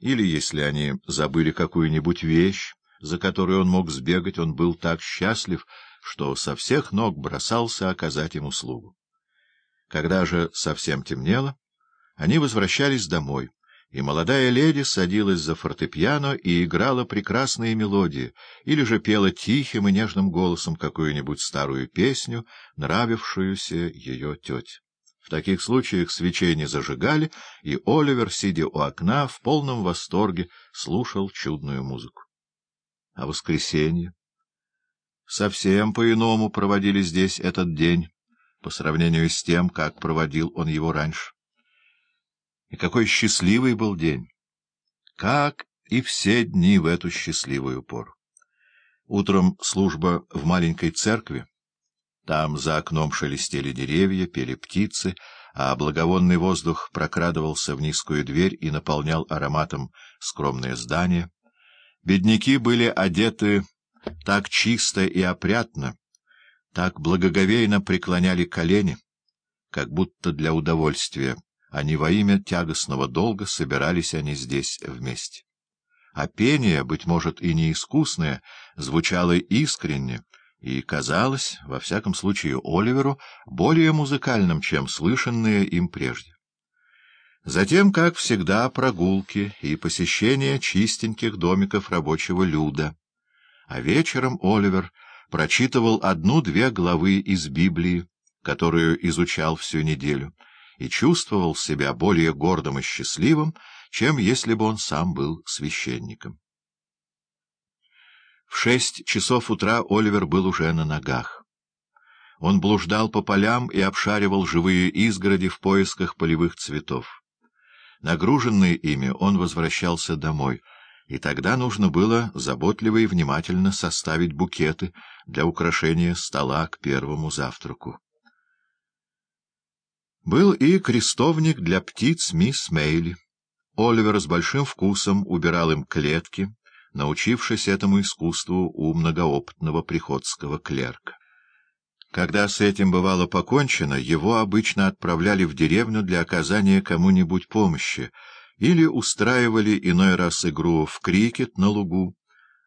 или если они забыли какую-нибудь вещь, за которой он мог сбегать, он был так счастлив, что со всех ног бросался оказать им услугу. Когда же совсем темнело, они возвращались домой, и молодая леди садилась за фортепиано и играла прекрасные мелодии, или же пела тихим и нежным голосом какую-нибудь старую песню, нравившуюся ее тете. В таких случаях свечей не зажигали, и Оливер, сидя у окна, в полном восторге слушал чудную музыку. А воскресенье? Совсем по-иному проводили здесь этот день, по сравнению с тем, как проводил он его раньше. И какой счастливый был день! Как и все дни в эту счастливую пору. Утром служба в маленькой церкви. Там за окном шелестели деревья, пели птицы, а благовонный воздух прокрадывался в низкую дверь и наполнял ароматом скромное здание. Бедняки были одеты так чисто и опрятно, так благоговейно преклоняли колени, как будто для удовольствия а не во имя тягостного долга собирались они здесь вместе. А пение, быть может, и неискусное, звучало искренне и казалось, во всяком случае Оливеру, более музыкальным, чем слышанное им прежде. Затем, как всегда, прогулки и посещение чистеньких домиков рабочего люда. А вечером Оливер прочитывал одну-две главы из Библии, которую изучал всю неделю — и чувствовал себя более гордым и счастливым, чем если бы он сам был священником. В шесть часов утра Оливер был уже на ногах. Он блуждал по полям и обшаривал живые изгороди в поисках полевых цветов. Нагруженный ими, он возвращался домой, и тогда нужно было заботливо и внимательно составить букеты для украшения стола к первому завтраку. Был и крестовник для птиц мисс Мейли. Оливер с большим вкусом убирал им клетки, научившись этому искусству у многоопытного приходского клерка. Когда с этим бывало покончено, его обычно отправляли в деревню для оказания кому-нибудь помощи или устраивали иной раз игру в крикет на лугу,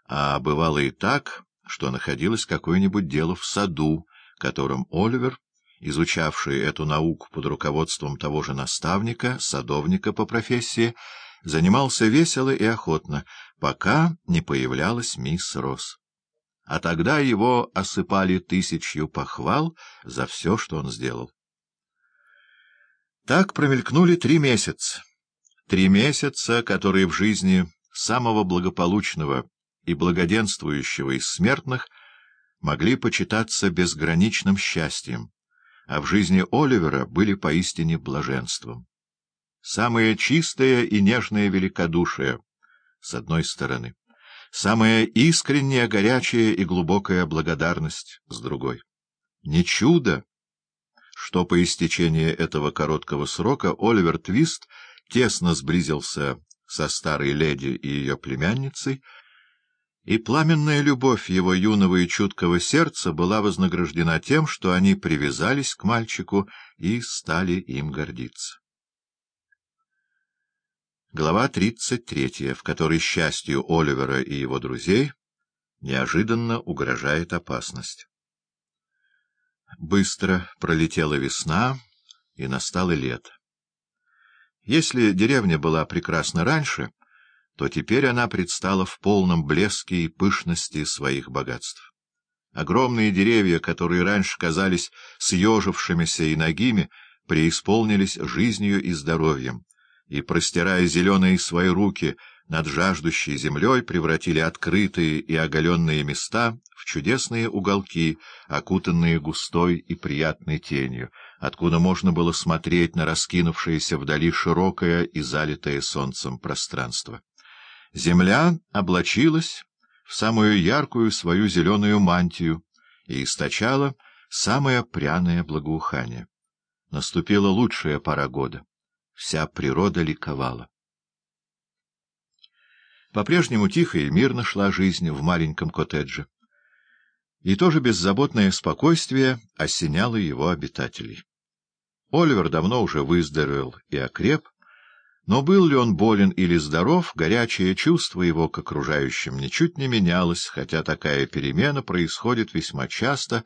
а бывало и так, что находилось какое-нибудь дело в саду, которым Оливер изучавший эту науку под руководством того же наставника, садовника по профессии, занимался весело и охотно, пока не появлялась мисс Росс. А тогда его осыпали тысячью похвал за все, что он сделал. Так промелькнули три месяца. Три месяца, которые в жизни самого благополучного и благоденствующего из смертных могли почитаться безграничным счастьем, а в жизни Оливера были поистине блаженством. Самое чистое и нежное великодушие, с одной стороны, самая искренняя, горячая и глубокая благодарность, с другой. Не чудо, что по истечении этого короткого срока Оливер Твист тесно сблизился со старой леди и ее племянницей, и пламенная любовь его юного и чуткого сердца была вознаграждена тем, что они привязались к мальчику и стали им гордиться. Глава 33, в которой счастью Оливера и его друзей неожиданно угрожает опасность. Быстро пролетела весна, и настало лето. Если деревня была прекрасна раньше, то теперь она предстала в полном блеске и пышности своих богатств. Огромные деревья, которые раньше казались съежившимися и ногими, преисполнились жизнью и здоровьем, и, простирая зеленые свои руки над жаждущей землей, превратили открытые и оголенные места в чудесные уголки, окутанные густой и приятной тенью, откуда можно было смотреть на раскинувшееся вдали широкое и залитое солнцем пространство. Земля облачилась в самую яркую свою зеленую мантию и источала самое пряное благоухание. Наступила лучшая пора года. Вся природа ликовала. По-прежнему тихо и мирно шла жизнь в маленьком коттедже. И тоже беззаботное спокойствие осеняло его обитателей. Оливер давно уже выздоровел и окреп, Но был ли он болен или здоров, горячее чувство его к окружающим ничуть не менялось, хотя такая перемена происходит весьма часто